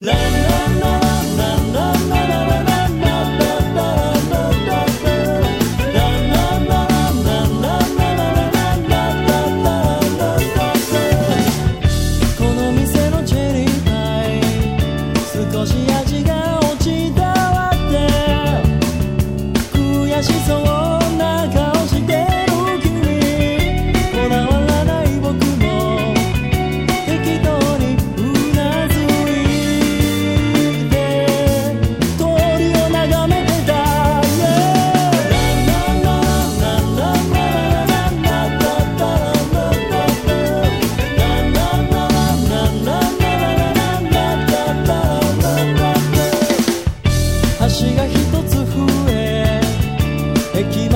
啦啦啦 é que